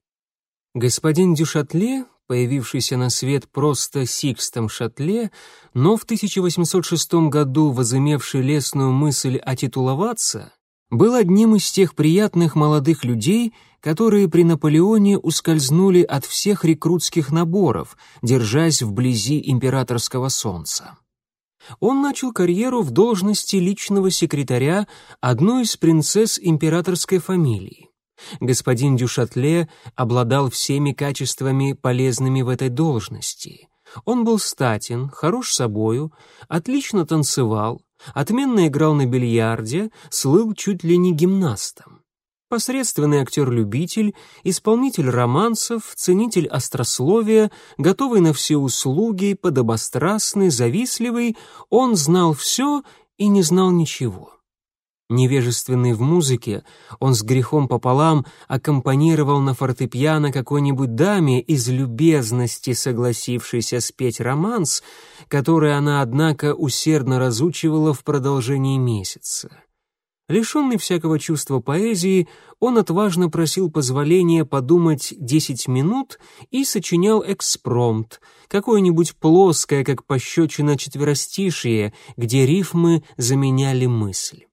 Господин Дюшатле появившийся на свет просто Сикстом Шатле, но в 1806 году возымевший лесную мысль отитуловаться, был одним из тех приятных молодых людей, которые при Наполеоне ускользнули от всех рекрутских наборов, держась вблизи императорского солнца. Он начал карьеру в должности личного секретаря одной из принцесс императорской фамилии. Господин Дюшатле обладал всеми качествами, полезными в этой должности. Он был статен, хорош собою, отлично танцевал, Отменно играл на бильярде, слыл чуть ли не гимнастом. Посредственный актер-любитель, исполнитель романсов, ценитель острословия, готовый на все услуги, подобострастный, завистливый, он знал все и не знал ничего. Невежественный в музыке, он с грехом пополам аккомпанировал на фортепиано какой-нибудь даме из любезности, согласившейся спеть романс, который она, однако, усердно разучивала в продолжении месяца. Лишенный всякого чувства поэзии, он отважно просил позволения подумать десять минут и сочинял экспромт, какое-нибудь плоское, как пощечина четверостишие, где рифмы заменяли мысль.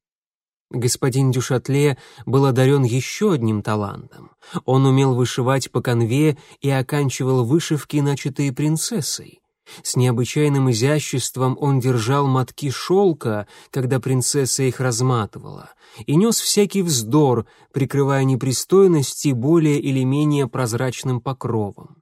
Господин Дюшатле был одарен еще одним талантом. Он умел вышивать по конве и оканчивал вышивки, начатые принцессой. С необычайным изяществом он держал мотки шелка, когда принцесса их разматывала, и нес всякий вздор, прикрывая непристойности более или менее прозрачным покровом.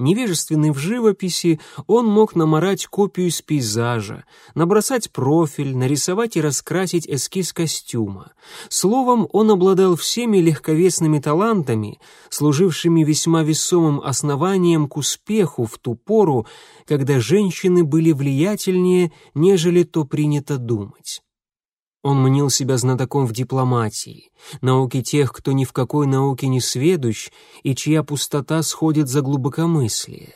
Невежественный в живописи, он мог наморать копию из пейзажа, набросать профиль, нарисовать и раскрасить эскиз костюма. Словом, он обладал всеми легковесными талантами, служившими весьма весомым основанием к успеху в ту пору, когда женщины были влиятельнее, нежели то принято думать. Он мнил себя знатоком в дипломатии, науке тех, кто ни в какой науке не сведущ и чья пустота сходит за глубокомыслие.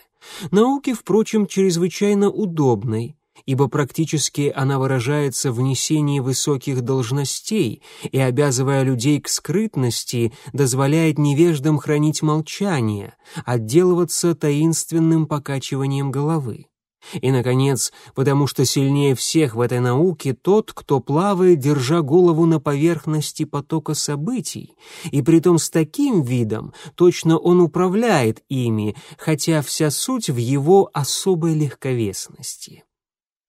Науке, впрочем, чрезвычайно удобной, ибо практически она выражается в несении высоких должностей и, обязывая людей к скрытности, дозволяет невеждам хранить молчание, отделываться таинственным покачиванием головы. И, наконец, потому что сильнее всех в этой науке тот, кто плавает, держа голову на поверхности потока событий, и притом с таким видом, точно он управляет ими, хотя вся суть в его особой легковесности.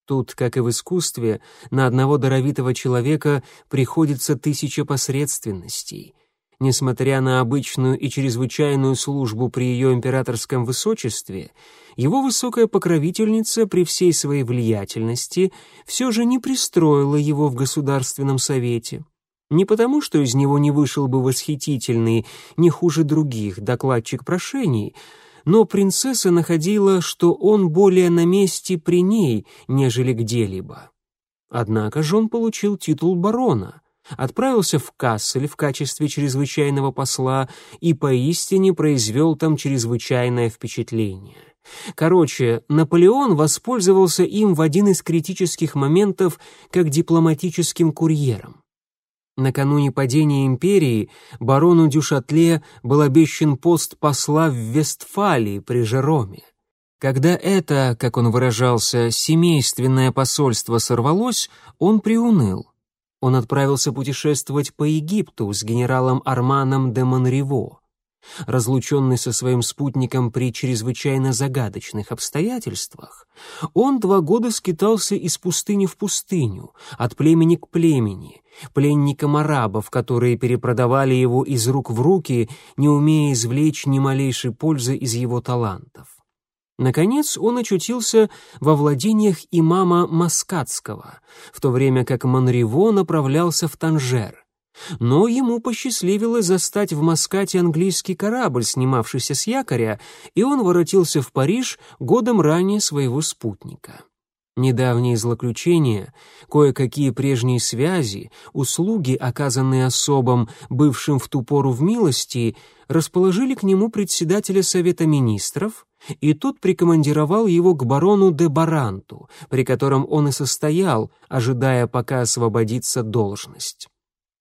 Тут, как и в искусстве, на одного даровитого человека приходится тысяча посредственностей — Несмотря на обычную и чрезвычайную службу при ее императорском высочестве, его высокая покровительница при всей своей влиятельности все же не пристроила его в Государственном Совете. Не потому, что из него не вышел бы восхитительный, не хуже других, докладчик прошений, но принцесса находила, что он более на месте при ней, нежели где-либо. Однако же он получил титул барона — отправился в Кассель в качестве чрезвычайного посла и поистине произвел там чрезвычайное впечатление. Короче, Наполеон воспользовался им в один из критических моментов как дипломатическим курьером. Накануне падения империи барону Дюшатле был обещан пост посла в Вестфалии при Жероме. Когда это, как он выражался, семейственное посольство сорвалось, он приуныл он отправился путешествовать по Египту с генералом Арманом де Монрево. Разлученный со своим спутником при чрезвычайно загадочных обстоятельствах, он два года скитался из пустыни в пустыню, от племени к племени, пленником арабов, которые перепродавали его из рук в руки, не умея извлечь ни малейшей пользы из его талантов. Наконец он очутился во владениях имама Маскатского, в то время как Монрево направлялся в Танжер. Но ему посчастливилось застать в Маскате английский корабль, снимавшийся с якоря, и он воротился в Париж годом ранее своего спутника. Недавние злоключения, кое-какие прежние связи, услуги, оказанные особам, бывшим в ту пору в милости, расположили к нему председателя Совета Министров, и тот прикомандировал его к барону де Баранту, при котором он и состоял, ожидая, пока освободится должность.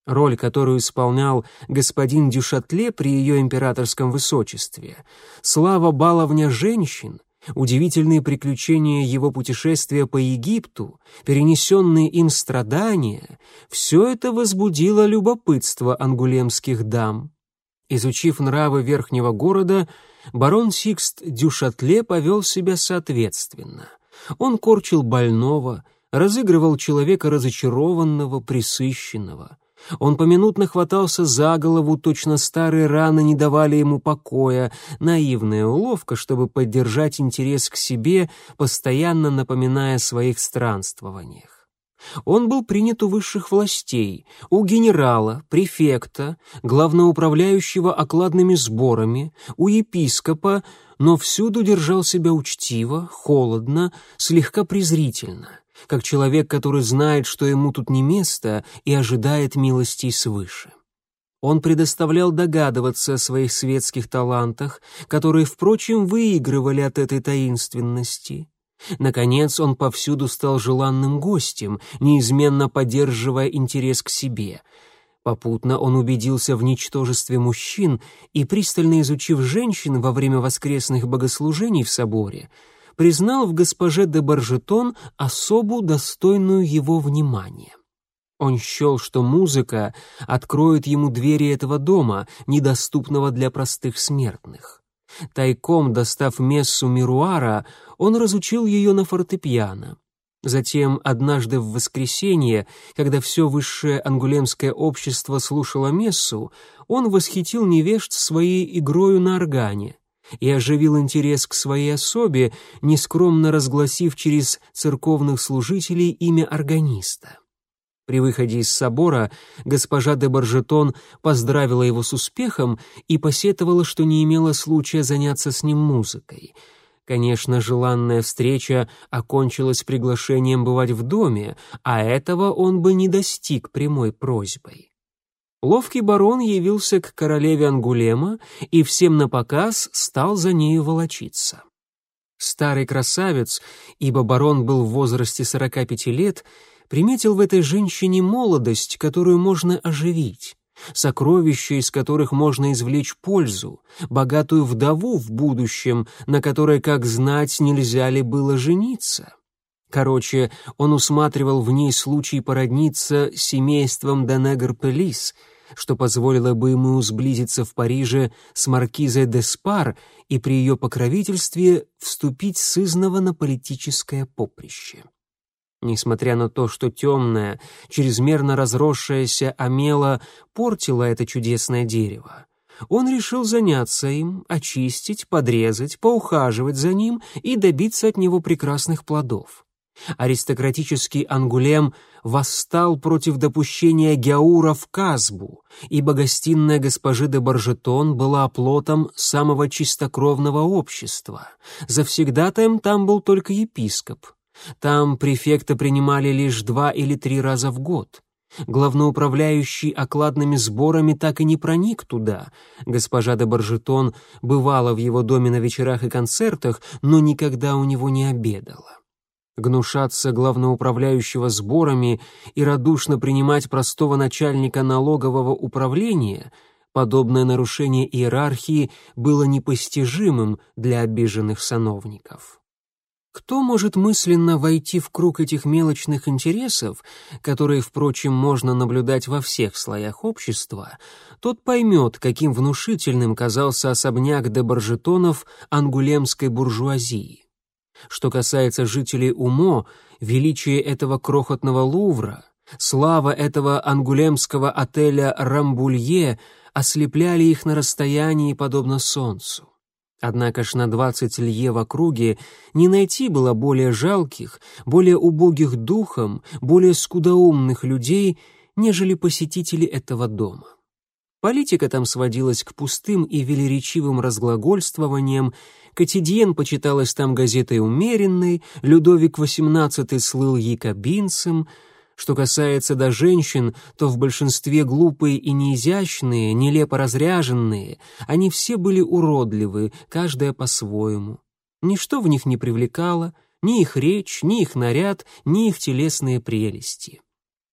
Роль, которую исполнял господин Дюшатле при ее императорском высочестве, слава баловня женщин, удивительные приключения его путешествия по Египту, перенесенные им страдания — все это возбудило любопытство ангулемских дам. Изучив нравы верхнего города, барон Сикст Дюшатле повел себя соответственно. Он корчил больного, разыгрывал человека разочарованного, присыщенного. Он поминутно хватался за голову, точно старые раны не давали ему покоя, наивная уловка, чтобы поддержать интерес к себе, постоянно напоминая о своих странствованиях. Он был принят у высших властей, у генерала, префекта, главноуправляющего окладными сборами, у епископа, но всюду держал себя учтиво, холодно, слегка презрительно, как человек, который знает, что ему тут не место и ожидает милостей свыше. Он предоставлял догадываться о своих светских талантах, которые, впрочем, выигрывали от этой таинственности. Наконец, он повсюду стал желанным гостем, неизменно поддерживая интерес к себе. Попутно он убедился в ничтожестве мужчин и, пристально изучив женщин во время воскресных богослужений в соборе, признал в госпоже де Баржетон особу, достойную его внимания. Он счел, что музыка откроет ему двери этого дома, недоступного для простых смертных. Тайком достав мессу Мируара, он разучил ее на фортепиано. Затем, однажды в воскресенье, когда все высшее ангулемское общество слушало мессу, он восхитил невежд своей игрою на органе и оживил интерес к своей особе, нескромно разгласив через церковных служителей имя органиста. При выходе из собора госпожа де Баржетон поздравила его с успехом и посетовала, что не имела случая заняться с ним музыкой. Конечно, желанная встреча окончилась приглашением бывать в доме, а этого он бы не достиг прямой просьбой. Ловкий барон явился к королеве Ангулема и всем напоказ стал за нею волочиться. Старый красавец, ибо барон был в возрасте сорока пяти лет, приметил в этой женщине молодость, которую можно оживить, сокровища, из которых можно извлечь пользу, богатую вдову в будущем, на которой, как знать, нельзя ли было жениться. Короче, он усматривал в ней случай породниться с семейством Денегр-Пелис, что позволило бы ему сблизиться в Париже с маркизой де Спар и при ее покровительстве вступить сызново на политическое поприще. Несмотря на то, что темная, чрезмерно разросшаяся амела портила это чудесное дерево, он решил заняться им, очистить, подрезать, поухаживать за ним и добиться от него прекрасных плодов. Аристократический ангулем восстал против допущения Геаура в Казбу, ибо гостиная госпожи де Баржетон была оплотом самого чистокровного общества. Завсегдатаем там был только епископ, там префекта принимали лишь два или три раза в год. Главноуправляющий окладными сборами так и не проник туда. Госпожа де Баржетон бывала в его доме на вечерах и концертах, но никогда у него не обедала. Гнушаться главноуправляющего сборами и радушно принимать простого начальника налогового управления — Подобное нарушение иерархии было непостижимым для обиженных сановников. Кто может мысленно войти в круг этих мелочных интересов, которые, впрочем, можно наблюдать во всех слоях общества, тот поймет, каким внушительным казался особняк де Баржетонов ангулемской буржуазии. Что касается жителей Умо, величие этого крохотного Лувра, слава этого ангулемского отеля «Рамбулье» ослепляли их на расстоянии, подобно солнцу. Однако ж на двадцать лье в округе не найти было более жалких, более убогих духом, более скудоумных людей, нежели посетители этого дома. Политика там сводилась к пустым и велеречивым разглагольствованиям, Катидьен почиталась там газетой умеренной, Людовик XVIII слыл якобинцем — что касается до женщин, то в большинстве глупые и неизящные, нелепо разряженные, они все были уродливы, каждая по-своему. Ничто в них не привлекало, ни их речь, ни их наряд, ни их телесные прелести.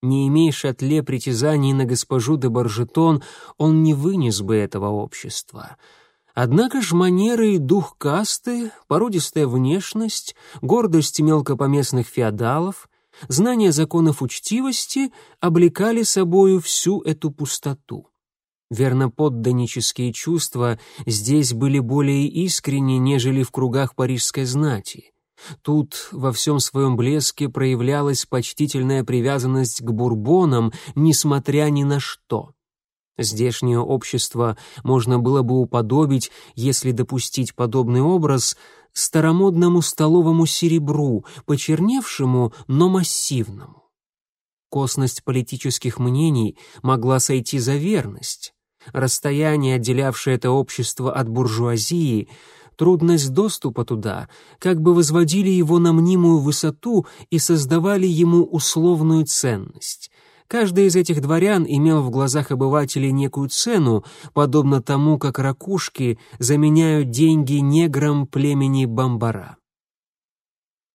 Не имея шатле притязаний на госпожу де Баржетон, он не вынес бы этого общества. Однако ж манеры и дух касты, породистая внешность, гордость мелкопоместных феодалов, знания законов учтивости облекали собою всю эту пустоту. Верноподданнические чувства здесь были более искренни, нежели в кругах парижской знати. Тут во всем своем блеске проявлялась почтительная привязанность к бурбонам, несмотря ни на что. Здешнее общество можно было бы уподобить, если допустить подобный образ, старомодному столовому серебру, почерневшему, но массивному. Косность политических мнений могла сойти за верность. Расстояние, отделявшее это общество от буржуазии, трудность доступа туда, как бы возводили его на мнимую высоту и создавали ему условную ценность. Каждый из этих дворян имел в глазах обывателей некую цену, подобно тому, как ракушки заменяют деньги неграм племени Бамбара.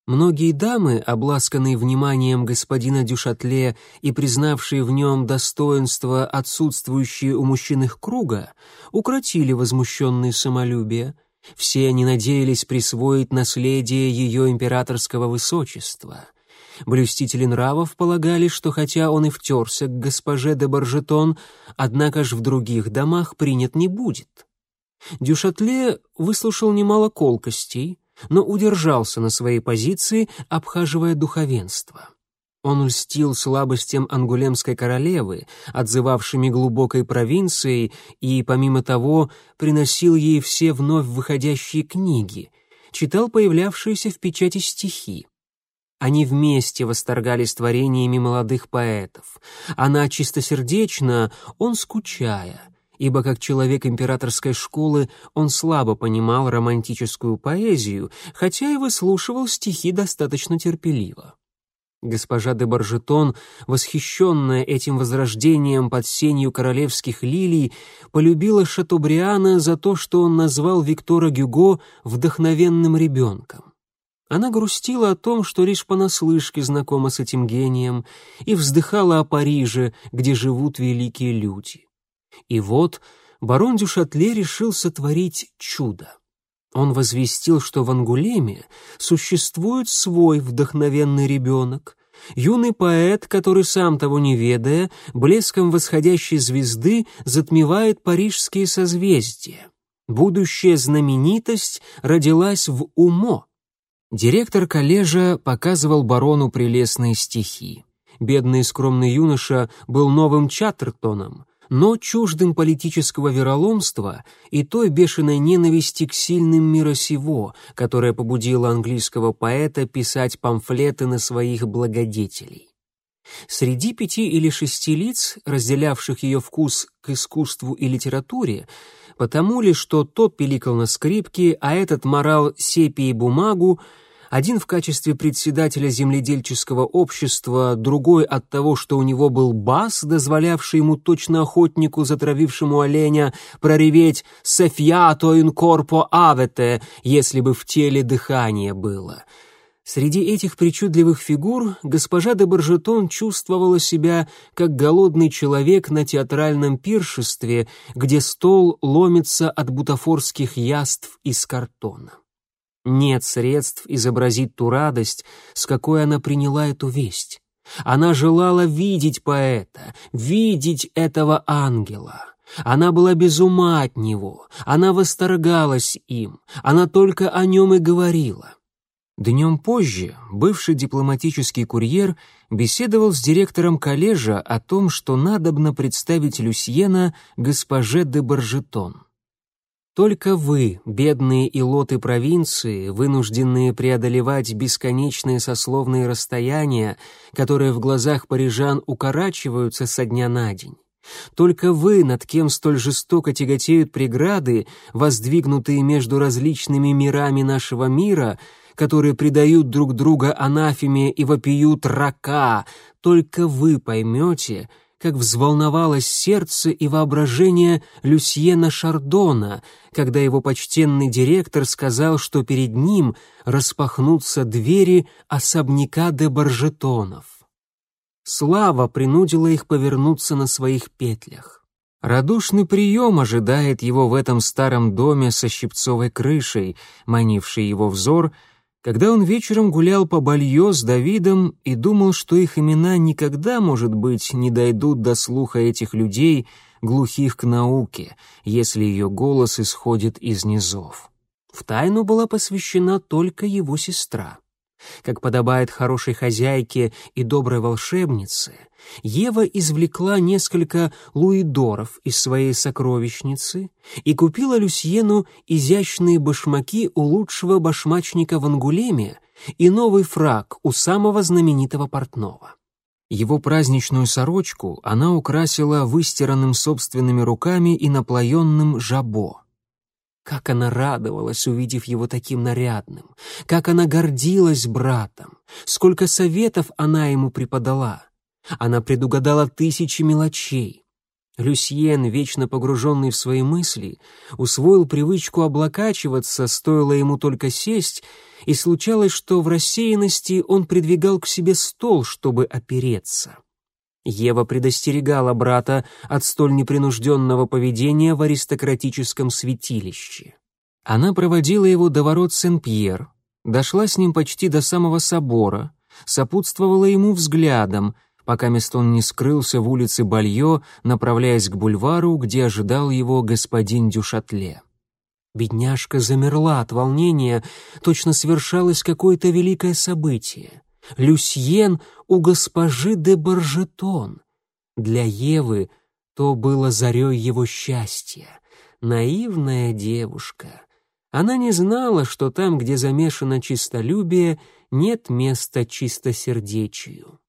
Многие дамы, обласканные вниманием господина Дюшатле и признавшие в нем достоинства, отсутствующие у мужчин их круга, укротили возмущенные самолюбие. Все они надеялись присвоить наследие ее императорского высочества. Блюстители нравов полагали, что хотя он и втерся к госпоже де Баржетон, однако ж в других домах принят не будет. Дюшатле выслушал немало колкостей, но удержался на своей позиции, обхаживая духовенство. Он льстил слабостям ангулемской королевы, отзывавшими глубокой провинцией, и, помимо того, приносил ей все вновь выходящие книги, читал появлявшиеся в печати стихи. Они вместе восторгались творениями молодых поэтов. Она чистосердечно, он скучая, ибо как человек императорской школы он слабо понимал романтическую поэзию, хотя и выслушивал стихи достаточно терпеливо. Госпожа де Баржетон, восхищенная этим возрождением под сенью королевских лилий, полюбила Шатобриана за то, что он назвал Виктора Гюго вдохновенным ребенком. Она грустила о том, что лишь понаслышке знакома с этим гением, и вздыхала о Париже, где живут великие люди. И вот барон Дюшатле решил сотворить чудо. Он возвестил, что в Ангулеме существует свой вдохновенный ребенок, юный поэт, который, сам того не ведая, блеском восходящей звезды затмевает парижские созвездия. Будущая знаменитость родилась в Умо. Директор коллежа показывал барону прелестные стихи. Бедный скромный юноша был новым Чаттертоном, но чуждым политического вероломства и той бешеной ненависти к сильным мира сего, которая побудила английского поэта писать памфлеты на своих благодетелей. Среди пяти или шести лиц, разделявших ее вкус к искусству и литературе, потому ли, что тот пиликал на скрипке, а этот морал сепии бумагу, один в качестве председателя земледельческого общества, другой от того, что у него был бас, дозволявший ему точно охотнику, затравившему оленя, прореветь «Сефьято инкорпо авете», если бы в теле дыхание было. Среди этих причудливых фигур госпожа де Баржетон чувствовала себя как голодный человек на театральном пиршестве, где стол ломится от бутафорских яств из картона. Нет средств изобразить ту радость, с какой она приняла эту весть. Она желала видеть поэта, видеть этого ангела. Она была без ума от него, она восторгалась им, она только о нем и говорила. Днем позже бывший дипломатический курьер беседовал с директором коллежа о том, что надобно представить Люсьена госпоже де Баржетон. Только вы, бедные илоты провинции, вынужденные преодолевать бесконечные сословные расстояния, которые в глазах парижан укорачиваются со дня на день. Только вы, над кем столь жестоко тяготеют преграды, воздвигнутые между различными мирами нашего мира, которые предают друг друга анафеме и вопиют рака, только вы поймете — как взволновалось сердце и воображение Люсьена Шардона, когда его почтенный директор сказал, что перед ним распахнутся двери особняка де Баржетонов. Слава принудила их повернуться на своих петлях. Радушный прием ожидает его в этом старом доме со щипцовой крышей, манивший его взор — когда он вечером гулял по Балье с Давидом и думал, что их имена никогда, может быть, не дойдут до слуха этих людей, глухих к науке, если ее голос исходит из низов. В тайну была посвящена только его сестра. Как подобает хорошей хозяйке и доброй волшебнице, Ева извлекла несколько луидоров из своей сокровищницы и купила Люсьену изящные башмаки у лучшего башмачника в Ангулеме и новый фраг у самого знаменитого портного. Его праздничную сорочку она украсила выстиранным собственными руками и наплоенным жабо. Как она радовалась, увидев его таким нарядным, как она гордилась братом, сколько советов она ему преподала. Она предугадала тысячи мелочей. Люсьен, вечно погруженный в свои мысли, усвоил привычку облокачиваться, стоило ему только сесть, и случалось, что в рассеянности он придвигал к себе стол, чтобы опереться. Ева предостерегала брата от столь непринужденного поведения в аристократическом святилище. Она проводила его до ворот Сен-Пьер, дошла с ним почти до самого собора, сопутствовала ему взглядом, пока Местон не скрылся в улице Балье, направляясь к бульвару, где ожидал его господин Дюшатле. Бедняжка замерла от волнения, точно свершалось какое-то великое событие. Люсьен у госпожи де Баржетон. Для Евы то было зарей его счастья. Наивная девушка. Она не знала, что там, где замешано чистолюбие, нет места чистосердечию.